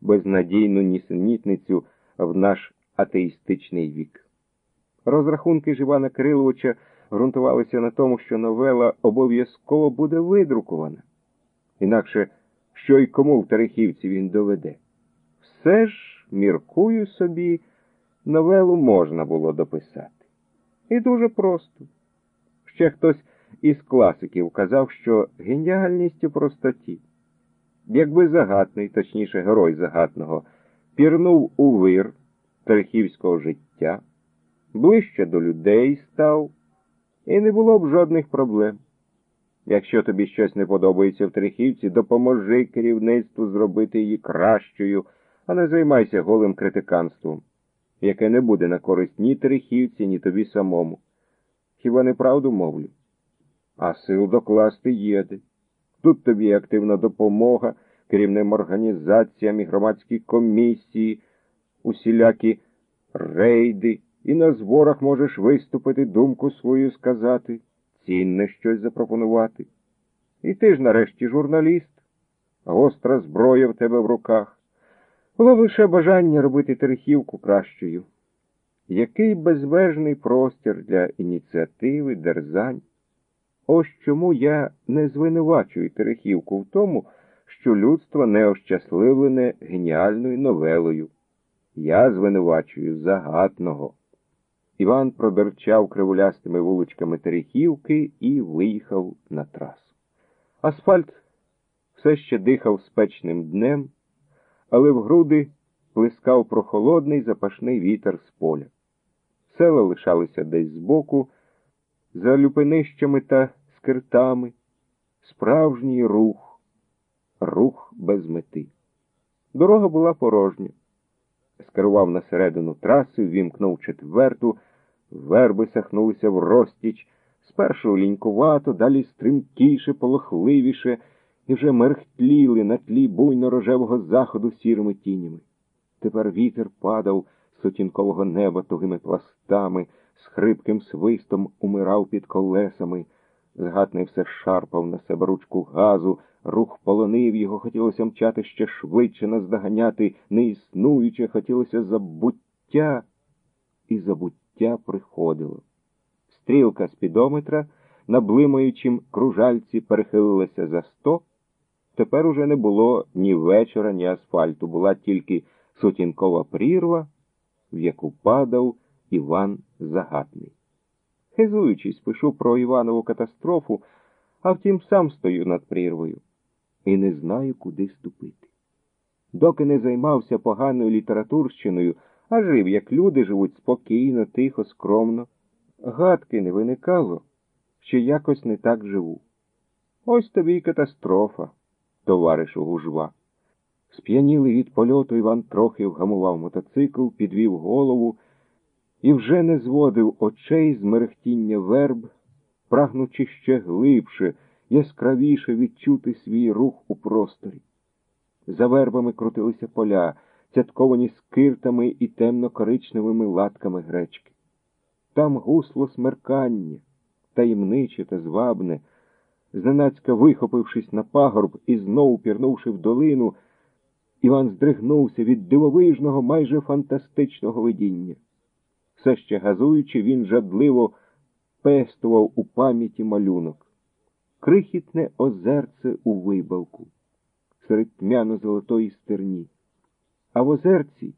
безнадійну нісенітницю в наш атеїстичний вік. Розрахунки ж Івана Кириловича ґрунтувалися на тому, що новела обов'язково буде видрукована. Інакше що й кому в Терехівці він доведе. Все ж, міркую собі, новелу можна було дописати. І дуже просто. Ще хтось із класиків казав, що геніальність у простоті. Якби загатний, точніше, герой загатного, пірнув у вир терехівського життя, ближче до людей став, і не було б жодних проблем. Якщо тобі щось не подобається в Терехівці, допоможи керівництву зробити її кращою, а не займайся голим критиканством, яке не буде на користь ні Терехівці, ні тобі самому. Хіба не правду мовлю? А сил докласти єде. Тут тобі активна допомога керівним організаціям і громадські комісії, усілякі рейди, і на зборах можеш виступити, думку свою сказати цінне щось запропонувати. І ти ж нарешті журналіст, гостра зброя в тебе в руках. Було лише бажання робити Терехівку кращою. Який безмежний простір для ініціативи, дерзань. Ось чому я не звинувачую Терехівку в тому, що людство не ощасливлене геніальною новелою. Я звинувачую загатного. Іван продерчав кривулястими вуличками Терехівки і виїхав на трасу. Асфальт все ще дихав спечним днем, але в груди плескав прохолодний запашний вітер з поля. Села лишалися десь збоку, за люпинищами та скиртами, справжній рух, рух без мети. Дорога була порожня. Скерував на середину траси, вімкнув четверту. Верби сахнулися в розтіч, спершу лінькувато, далі стримкіше, полохливіше, і вже мерхтліли на тлі буйно рожевого заходу сірими тінями. Тепер вітер падав з сутінкового неба тугими пластами, з хрипким свистом умирав під колесами. Згадний все шарпав на себе ручку газу, рух полонив його, хотілося мчати ще швидше, наздоганяти неіснуюче, хотілося забуття і забуття приходило. Стрілка спідометра на блимаючім кружальці перехилилася за сто. Тепер уже не було ні вечора, ні асфальту, була тільки сутінкова прірва, в яку падав Іван Загатний. Хизуючись, пишу про Іванову катастрофу, а втім сам стою над прірвою і не знаю, куди ступити. Доки не займався поганою літературщиною, а жив, як люди живуть спокійно, тихо, скромно. Гадки не виникало, що якось не так живу. Ось тобі й катастрофа, товаришу гужва. Сп'янілий від польоту Іван трохи вгамував мотоцикл, підвів голову і вже не зводив очей з мерехтіння верб, прагнучи ще глибше, яскравіше відчути свій рух у просторі. За вербами крутилися поля цятковані скиртами і темно-коричневими латками гречки. Там гусло смеркання, таємниче та звабне, зненацька вихопившись на пагорб і знову пірнувши в долину, Іван здригнувся від дивовижного, майже фантастичного видіння. Все ще газуючи, він жадливо пестував у пам'яті малюнок. Крихітне озерце у вибавку серед тьмяно золотої стерні а в озерці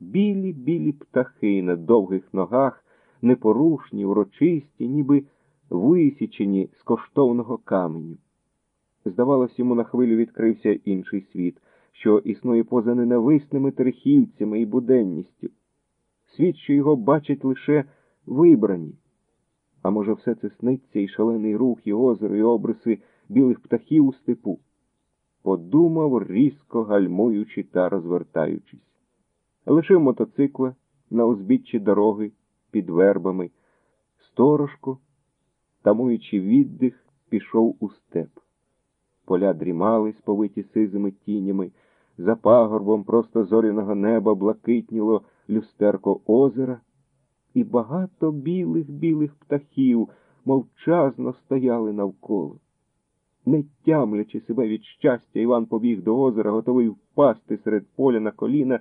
білі білі птахи на довгих ногах, непорушні, урочисті, ніби висічені з коштовного каменю. Здавалось, йому на хвилю відкрився інший світ, що існує поза ненависними терхівцями і буденністю. Світ, що його бачать лише вибрані. А може, все це сниться і шалений рух, і озеро, і обриси білих птахів у степу подумав, різко гальмуючи та розвертаючись. Лишив мотоцикла на узбіччі дороги під вербами, сторожко, тамуючи віддих, пішов у степ. Поля дрімали, сповиті сизими тінями, за пагорбом просто зоряного неба блакитніло люстерко озера, і багато білих білих птахів мовчазно стояли навколо. Не тямлячи себе від щастя, Іван побіг до озера, готовий впасти серед поля на коліна